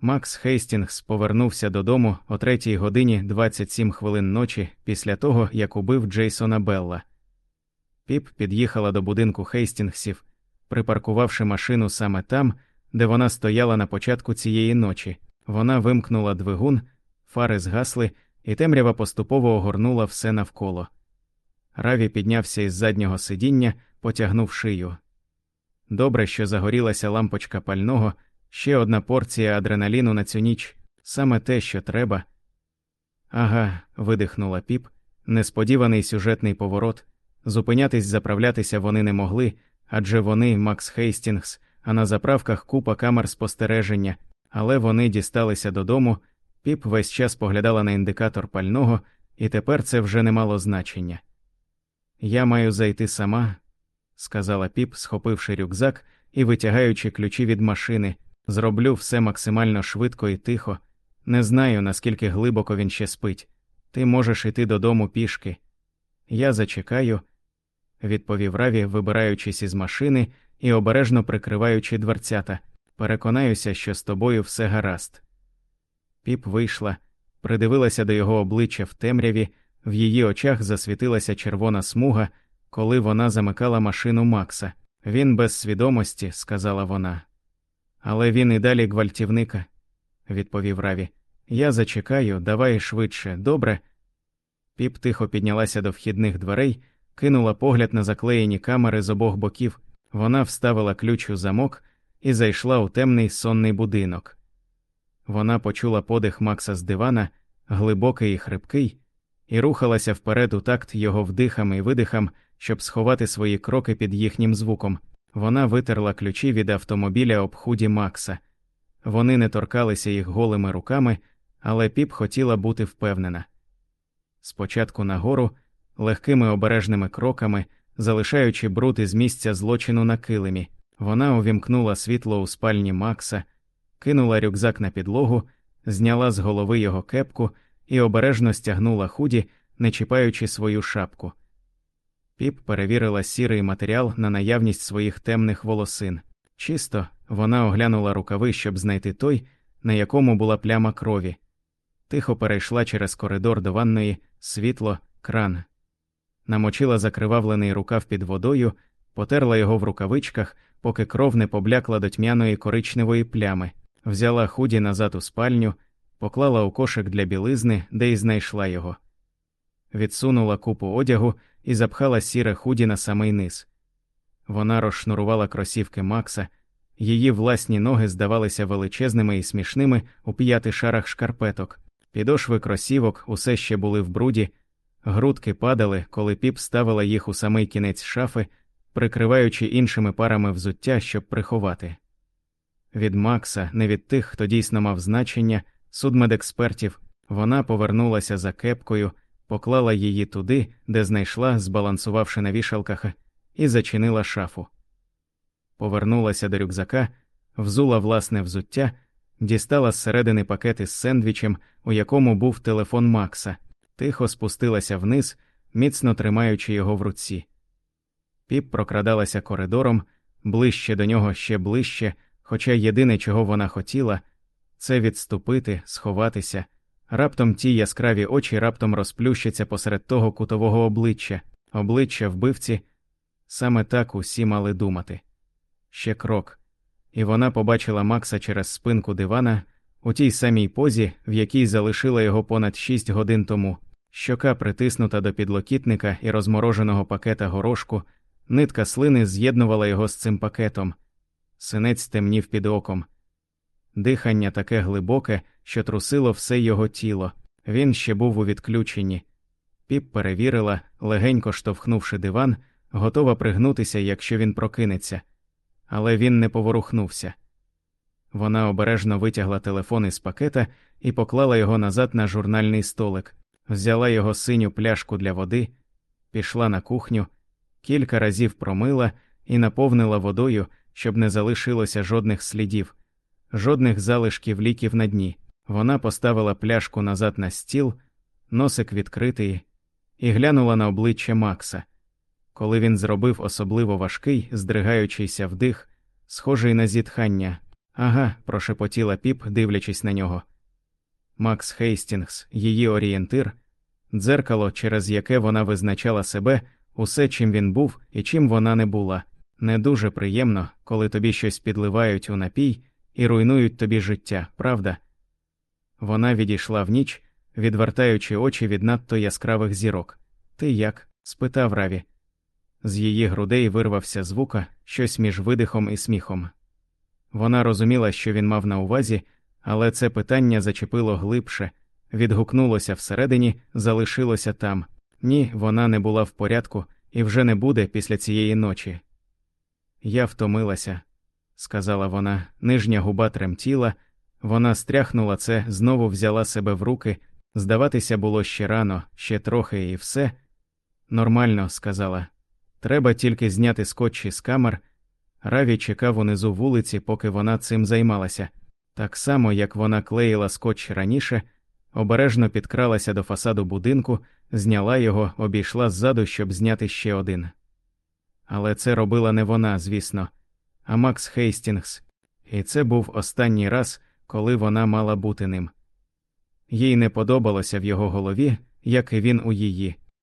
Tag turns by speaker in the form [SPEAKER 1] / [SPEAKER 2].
[SPEAKER 1] Макс Хейстінгс повернувся додому о 3 годині 27 хвилин ночі після того, як убив Джейсона Белла. Піп під'їхала до будинку Хейстінгсів, припаркувавши машину саме там, де вона стояла на початку цієї ночі. Вона вимкнула двигун, фари згасли, і темрява поступово огорнула все навколо. Раві піднявся із заднього сидіння, потягнув шию. Добре, що загорілася лампочка пального, ще одна порція адреналіну на цю ніч, саме те, що треба. Ага, видихнула піп, несподіваний сюжетний поворот. Зупинятись, заправлятися вони не могли, адже вони, Макс Хейстінгс, а на заправках купа камер спостереження, але вони дісталися додому, піп весь час поглядала на індикатор пального, і тепер це вже не мало значення. Я маю зайти сама, сказала піп, схопивши рюкзак і витягаючи ключі від машини, зроблю все максимально швидко і тихо. Не знаю, наскільки глибоко він ще спить. Ти можеш іти додому пішки. Я зачекаю, відповів Раві, вибираючись із машини і обережно прикриваючи дверцята. Переконаюся, що з тобою все гаразд. Піп вийшла, придивилася до його обличчя в темряві, в її очах засвітилася червона смуга, коли вона замикала машину Макса. Він без свідомості, сказала вона. Але він і далі гвалтівника, відповів Раві. Я зачекаю, давай швидше, добре. Піп тихо піднялася до вхідних дверей, кинула погляд на заклеєні камери з обох боків, вона вставила ключ у замок і зайшла у темний сонний будинок. Вона почула подих Макса з дивана, глибокий і хрипкий, і рухалася вперед у такт його вдихам і видихам, щоб сховати свої кроки під їхнім звуком. Вона витерла ключі від автомобіля об худі Макса. Вони не торкалися їх голими руками, але піп хотіла бути впевнена. Спочатку нагору, легкими обережними кроками, залишаючи бруд із місця злочину на килимі, вона увімкнула світло у спальні Макса, кинула рюкзак на підлогу, зняла з голови його кепку і обережно стягнула худі, не чіпаючи свою шапку. Піп перевірила сірий матеріал на наявність своїх темних волосин. Чисто вона оглянула рукави, щоб знайти той, на якому була пляма крові. Тихо перейшла через коридор до ванної, світло, кран. Намочила закривавлений рукав під водою, потерла його в рукавичках, поки кров не поблякла до тьмяної коричневої плями, взяла худі назад у спальню, поклала у кошик для білизни, де й знайшла його. Відсунула купу одягу і запхала сіре худі на самий низ. Вона розшнурувала кросівки Макса, її власні ноги здавалися величезними і смішними у п'яти шарах шкарпеток, підошви кросівок усе ще були в бруді, грудки падали, коли піп ставила їх у самий кінець шафи, прикриваючи іншими парами взуття, щоб приховати. Від Макса, не від тих, хто дійсно мав значення, судмедекспертів, вона повернулася за кепкою поклала її туди, де знайшла, збалансувавши на вішалках, і зачинила шафу. Повернулася до рюкзака, взула власне взуття, дістала зсередини пакет із сендвічем, у якому був телефон Макса, тихо спустилася вниз, міцно тримаючи його в руці. Піп прокрадалася коридором, ближче до нього ще ближче, хоча єдине, чого вона хотіла, це відступити, сховатися. Раптом ті яскраві очі раптом розплющаться посеред того кутового обличчя, обличчя вбивці. Саме так усі мали думати. Ще крок, і вона побачила Макса через спинку дивана у тій самій позі, в якій залишила його понад шість годин тому, щока притиснута до підлокітника і розмороженого пакета горошку, нитка слини з'єднувала його з цим пакетом. Синець темнів під оком. Дихання таке глибоке, що трусило все його тіло. Він ще був у відключенні. Піп перевірила, легенько штовхнувши диван, готова пригнутися, якщо він прокинеться, але він не поворухнувся. Вона обережно витягла телефон із пакета і поклала його назад на журнальний столик, взяла його синю пляшку для води, пішла на кухню, кілька разів промила і наповнила водою, щоб не залишилося жодних слідів жодних залишків ліків на дні. Вона поставила пляшку назад на стіл, носик відкритий, і глянула на обличчя Макса. Коли він зробив особливо важкий, здригаючийся вдих, схожий на зітхання, Ага, прошепотіла піп, дивлячись на нього. Макс Хейстінгс, її орієнтир, дзеркало, через яке вона визначала себе, усе, чим він був і чим вона не була. Не дуже приємно, коли тобі щось підливають у напій і руйнують тобі життя, правда? Вона відійшла в ніч, відвертаючи очі від надто яскравих зірок. Ти як? спитав Раві. З її грудей вирвався звука, щось між видихом і сміхом. Вона розуміла, що він мав на увазі, але це питання зачепило глибше, відгукнулося всередині, залишилося там. Ні, вона не була в порядку і вже не буде після цієї ночі. Я втомилася, сказала вона, нижня губа тремтіла, вона стряхнула це, знову взяла себе в руки. Здаватися було ще рано, ще трохи і все. Нормально, сказала. Треба тільки зняти скотч із камер. Раві чекав унизу вулиці, поки вона цим займалася. Так само, як вона клеїла скотч раніше, обережно підкралася до фасаду будинку, зняла його, обійшла ззаду, щоб зняти ще один. Але це робила не вона, звісно, а Макс Хейстінгс, і це був останній раз, коли вона мала бути ним. Їй не подобалося в його голові, як і він у її.